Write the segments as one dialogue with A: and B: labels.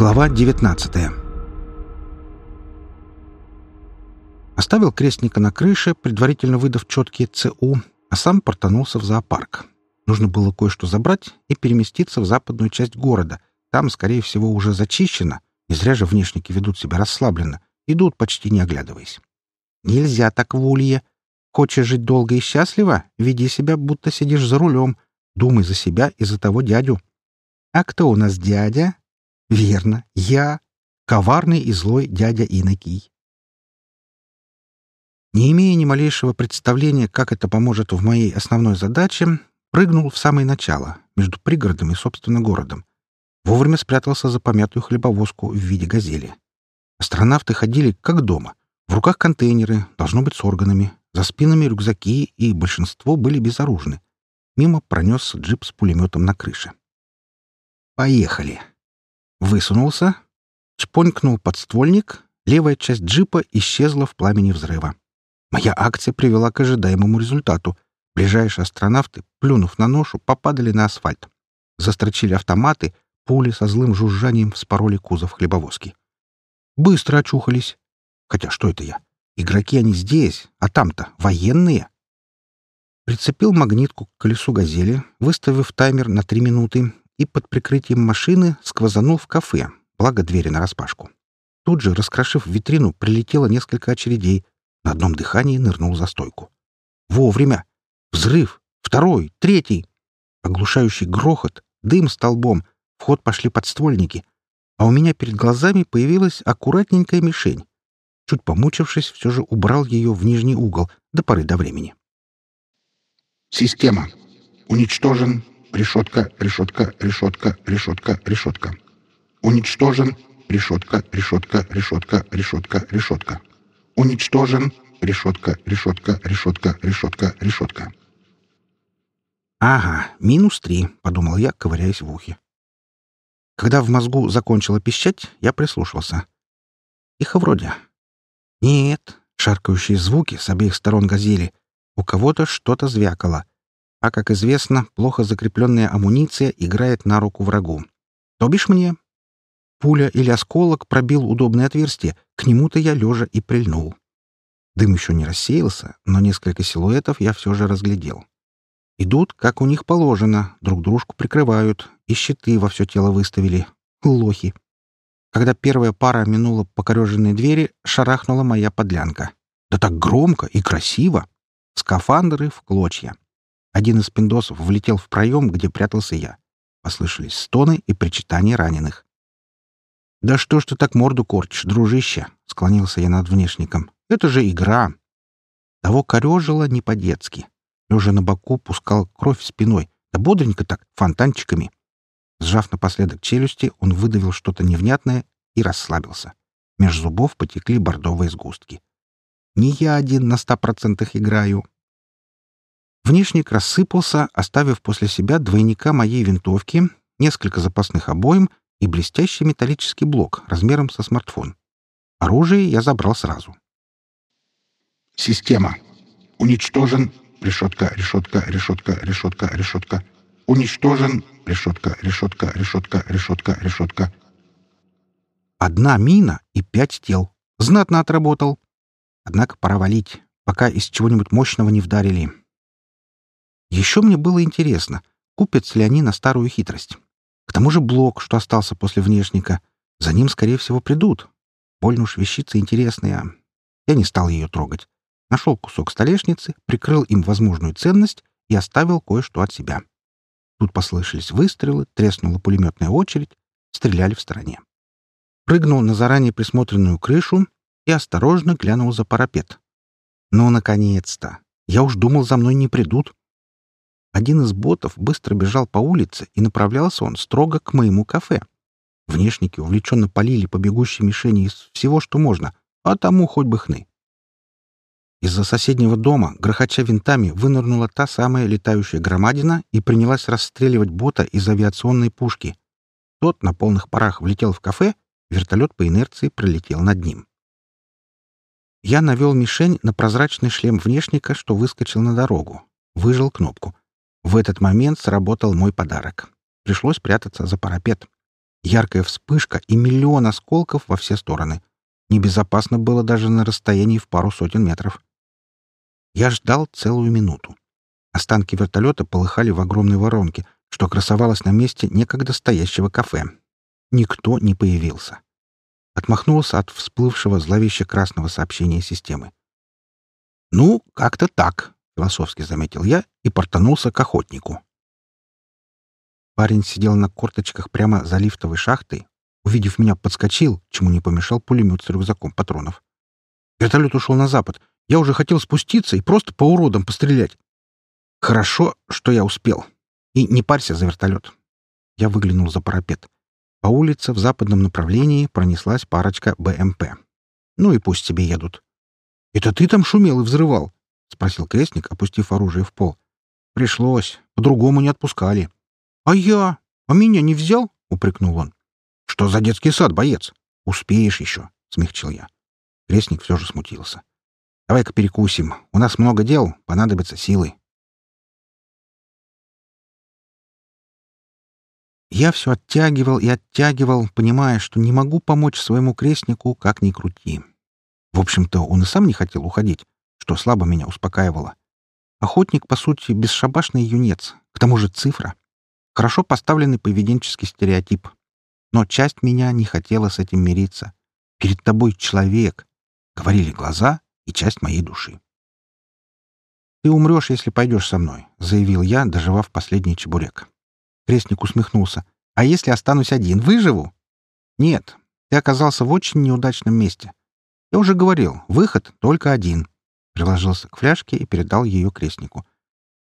A: Глава 19 Оставил крестника на крыше, предварительно выдав четкие ЦУ, а сам портанулся в зоопарк. Нужно было кое-что забрать и переместиться в западную часть города. Там, скорее всего, уже зачищено. Не зря же внешники ведут себя расслабленно, идут почти не оглядываясь. Нельзя так в улье. Хочешь жить долго и счастливо? Веди себя, будто сидишь за рулем. Думай за себя и за того дядю. А кто у нас дядя? Верно, я. Коварный и злой дядя Инокий. Не имея ни малейшего представления, как это поможет в моей основной задаче, прыгнул в самое начало, между пригородом и, собственно, городом. Вовремя спрятался за помятую хлебовозку в виде газели. Астронавты ходили как дома. В руках контейнеры, должно быть с органами, за спинами рюкзаки, и большинство были безоружны. Мимо пронесся джип с пулеметом на крыше. «Поехали!» Высунулся, чпонькнул подствольник, левая часть джипа исчезла в пламени взрыва. Моя акция привела к ожидаемому результату. Ближайшие астронавты, плюнув на ношу, попадали на асфальт. Застрочили автоматы, пули со злым жужжанием вспороли кузов хлебовозки. Быстро очухались. Хотя что это я? Игроки они здесь, а там-то военные. Прицепил магнитку к колесу «Газели», выставив таймер на три минуты и под прикрытием машины сквозанул в кафе, благо двери нараспашку. Тут же, раскрошив витрину, прилетело несколько очередей. На одном дыхании нырнул за стойку. Вовремя! Взрыв! Второй! Третий! Оглушающий грохот, дым столбом, в ход пошли подствольники. А у меня перед глазами появилась аккуратненькая мишень. Чуть помучившись, все же убрал ее в нижний угол до поры до времени.
B: «Система. Уничтожен решетка, решетка, решетка, решетка, решетка. Уничтожен, решетка, решетка, решетка, решетка, решетка. Уничтожен, решетка, решетка, решетка, решетка, решетка.
A: «Ага, минус три», — подумал я, ковыряясь в ухе. Когда в мозгу закончило пищать, я прислушался. Тихо вроде. Нет, шаркающие звуки с обеих сторон газели. У кого-то что-то звякало. А, как известно, плохо закрепленная амуниция играет на руку врагу. То бишь мне. Пуля или осколок пробил удобное отверстие, к нему-то я лежа и прильнул. Дым еще не рассеялся, но несколько силуэтов я все же разглядел. Идут, как у них положено, друг дружку прикрывают, и щиты во все тело выставили. Лохи. Когда первая пара минула покореженные двери, шарахнула моя подлянка. Да так громко и красиво! Скафандры в клочья. Один из пиндосов влетел в проем, где прятался я. Послышались стоны и причитания раненых. «Да что ж ты так морду корчишь, дружище?» — склонился я над внешником. «Это же игра!» Того корежило не по-детски. Лежа на боку, пускал кровь спиной, да бодренько так, фонтанчиками. Сжав напоследок челюсти, он выдавил что-то невнятное и расслабился. Меж зубов потекли бордовые сгустки. «Не я один на ста процентах играю», Внешник рассыпался, оставив после себя двойника моей винтовки, несколько запасных обоим и блестящий металлический блок размером со смартфон. Оружие я забрал сразу.
B: «Система. Уничтожен. Решетка, решетка, решетка, решетка, решетка. Уничтожен. Решетка, решетка, решетка, решетка, решетка».
A: Одна мина и пять тел. Знатно отработал. Однако пора валить, пока из чего-нибудь мощного не вдарили. Еще мне было интересно, купятся ли они на старую хитрость. К тому же блок, что остался после внешника, за ним, скорее всего, придут. Больно уж вещица интересная. Я не стал ее трогать. Нашел кусок столешницы, прикрыл им возможную ценность и оставил кое-что от себя. Тут послышались выстрелы, треснула пулеметная очередь, стреляли в стороне. Прыгнул на заранее присмотренную крышу и осторожно глянул за парапет. Ну, наконец-то! Я уж думал, за мной не придут. Один из ботов быстро бежал по улице, и направлялся он строго к моему кафе. Внешники увлеченно полили по бегущей мишени из всего, что можно, а тому хоть бы хны. Из-за соседнего дома, грохоча винтами, вынырнула та самая летающая громадина и принялась расстреливать бота из авиационной пушки. Тот на полных парах влетел в кафе, вертолет по инерции пролетел над ним. Я навел мишень на прозрачный шлем внешника, что выскочил на дорогу. Выжал кнопку. В этот момент сработал мой подарок. Пришлось прятаться за парапет. Яркая вспышка и миллион осколков во все стороны. Небезопасно было даже на расстоянии в пару сотен метров. Я ждал целую минуту. Останки вертолета полыхали в огромной воронке, что красовалось на месте некогда стоящего кафе. Никто не появился. Отмахнулся от всплывшего зловеще красного сообщения системы. «Ну, как-то так», — философски заметил я и портанулся к охотнику. Парень сидел на корточках прямо за лифтовой шахтой. Увидев меня, подскочил, чему не помешал пулемет с рюкзаком патронов. Вертолет ушел на запад. Я уже хотел спуститься и просто по уродам пострелять. Хорошо, что я успел. И не парься за вертолет. Я выглянул за парапет. По улице в западном направлении пронеслась парочка БМП. Ну и пусть себе едут. «Это ты там шумел и взрывал?» — спросил крестник, опустив оружие в пол. «Пришлось. По-другому не отпускали». «А я? А меня не взял?» — упрекнул он. «Что за детский сад, боец? Успеешь еще», — смягчил я. Крестник все же смутился. «Давай-ка перекусим. У нас много дел, понадобятся силы». Я все оттягивал и оттягивал, понимая, что не могу помочь своему крестнику, как ни крути. В общем-то, он и сам не хотел уходить, что слабо меня успокаивало. Охотник, по сути, бесшабашный юнец, к тому же цифра. Хорошо поставленный поведенческий стереотип. Но часть меня не хотела с этим мириться. «Перед тобой человек», — говорили глаза и часть моей души. «Ты умрешь, если пойдешь со мной», — заявил я, доживав последний чебурек. Крестник усмехнулся. «А если останусь один, выживу?» «Нет, ты оказался в очень неудачном месте. Я уже говорил, выход только один». Приложился к фляжке и передал ее крестнику.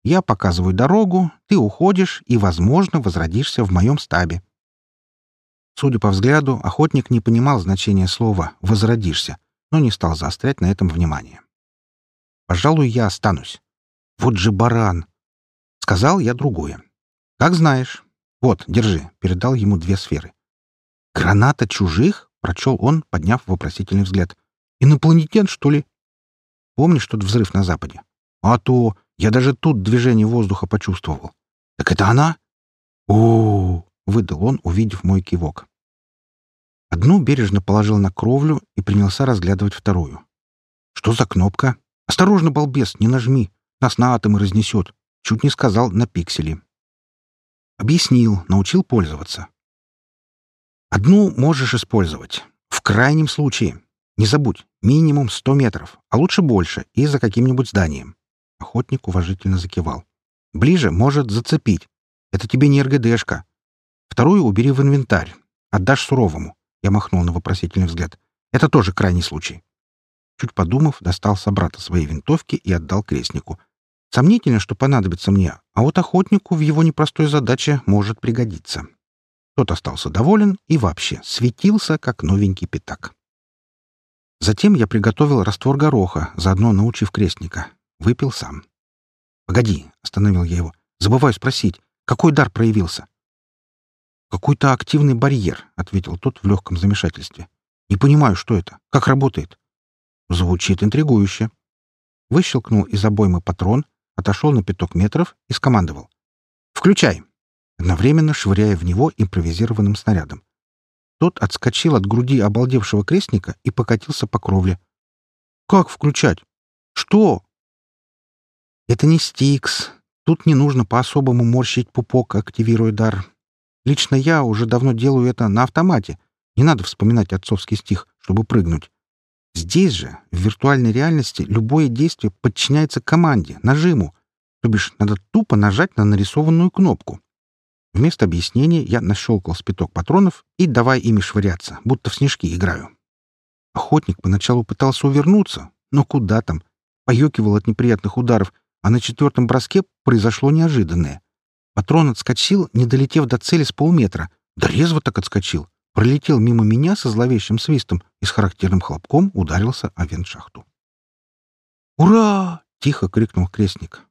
A: «Я показываю дорогу, ты уходишь и, возможно, возродишься в моем стабе». Судя по взгляду, охотник не понимал значения слова «возродишься», но не стал заострять на этом внимание. «Пожалуй, я останусь. Вот же баран!» Сказал я другое. «Как знаешь. Вот, держи», — передал ему две сферы. «Граната чужих?» — прочел он, подняв вопросительный взгляд. «Инопланетян, что ли?» «Помнишь тот взрыв на Западе?» «А то! Я даже тут движение воздуха почувствовал». «Так это она?» «О-о-о!» — выдал он, увидев мой кивок. Одну бережно положил на кровлю и принялся разглядывать вторую. «Что за кнопка? Осторожно, балбес, не нажми. Нас на атомы разнесет. Чуть не сказал на пиксели. Объяснил, научил пользоваться. Одну можешь использовать. В крайнем случае. Не забудь, минимум 100 метров, а лучше больше, и за каким-нибудь зданием. Охотник уважительно закивал. Ближе может зацепить. Это тебе не РГДшка. Вторую убери в инвентарь. Отдашь суровому. Я махнул на вопросительный взгляд. Это тоже крайний случай. Чуть подумав, достал с брата свои винтовки и отдал крестнику. Сомнительно, что понадобится мне, а вот охотнику в его непростой задаче может пригодиться. Тот остался доволен и вообще светился, как новенький пятак. Затем я приготовил раствор гороха, заодно научив крестника. Выпил сам. «Погоди», — остановил я его. «Забываю спросить, какой дар проявился?» «Какой-то активный барьер», — ответил тот в легком замешательстве. «Не понимаю, что это. Как работает?» «Звучит интригующе». Выщелкнул из обоймы патрон, отошел на пяток метров и скомандовал. «Включай!» одновременно швыряя в него импровизированным снарядом. Тот отскочил от груди обалдевшего крестника и покатился по кровле. «Как включать? Что?» «Это не стикс. Тут не нужно по-особому морщить пупок, активируя дар. Лично я уже давно делаю это на автомате. Не надо вспоминать отцовский стих, чтобы прыгнуть. Здесь же, в виртуальной реальности, любое действие подчиняется команде, нажиму. То бишь, надо тупо нажать на нарисованную кнопку. Вместо объяснения я нащелкал спиток патронов и давай ими швыряться, будто в снежки играю. Охотник поначалу пытался увернуться, но куда там? Поёкивал от неприятных ударов, а на четвертом броске произошло неожиданное. Патрон отскочил, не долетев до цели с полметра. Да резво так отскочил пролетел мимо меня со зловещим свистом и с характерным хлопком ударился о вентшахту. «Ура!» — тихо крикнул крестник.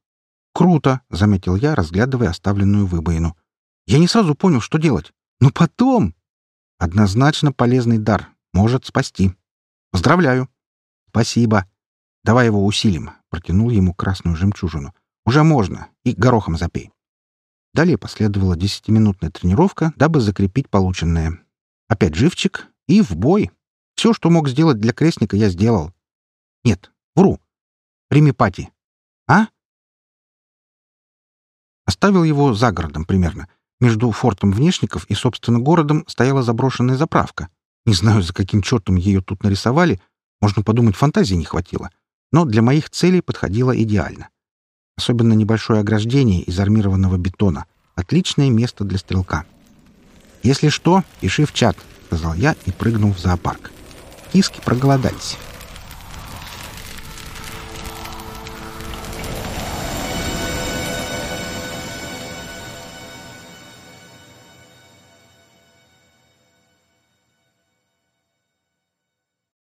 A: «Круто!» — заметил я, разглядывая оставленную выбоину. «Я не сразу понял, что делать. Но потом...» «Однозначно полезный дар. Может спасти. Поздравляю!» «Спасибо. Давай его усилим», — протянул ему красную жемчужину. «Уже можно. И горохом запей». Далее последовала десятиминутная тренировка, дабы закрепить полученное. Опять живчик и в бой. Все, что мог сделать для крестника, я сделал. Нет, вру. Прими пати. А? Оставил его за городом примерно. Между фортом Внешников и, собственно, городом стояла заброшенная заправка. Не знаю, за каким чертом ее тут нарисовали. Можно подумать, фантазии не хватило. Но для моих целей подходило идеально. Особенно небольшое ограждение из армированного бетона. Отличное место для стрелка. «Если что, пиши в чат», — сказал я и прыгнул в зоопарк. Киски проголодались.